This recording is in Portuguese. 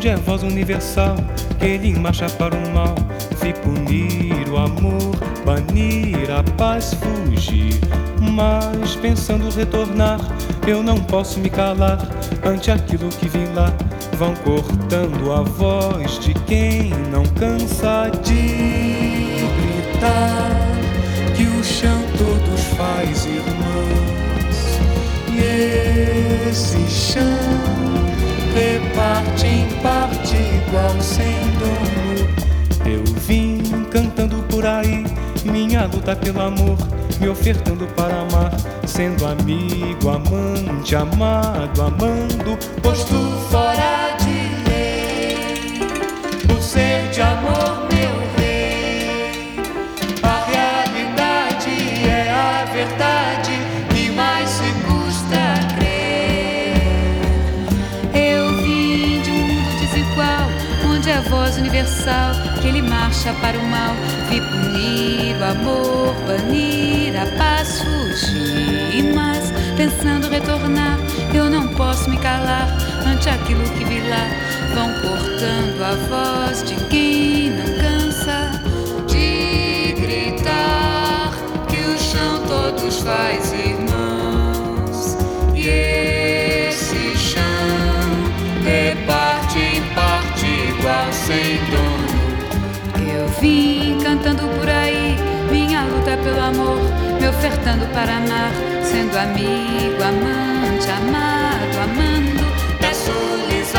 onde é voz universal que ele marcha para o mal. Vi punir o amor, banir a paz, fugir. Mas pensando retornar, eu não posso me calar ante aquilo que vi lá. Vão cortando a voz de quem não cansa de gritar. Que o chão todos faz irmãos. E esse chão reparte em parte igual sem dono. Eu vim cantando por aí minha luta pelo amor, me ofertando para amar, sendo amigo, amante, amado, amando, posto fora de lei, por ser de amor meu rei. A realidade é a verdade e mais se custa crer. Eu vim de um mundo desigual, onde a voz universal que ele marcha para o mal, vi punir o amor, banir a paz, fugir. Mas pensando retornar, eu não posso me calar ante aquilo que vi lá. Vão cortando a voz de quem não cansa de gritar que o chão todos faz vim cantando por aí minha luta pelo amor, me ofertando para amar, sendo amigo, amante, amado, amando. Peço-lhes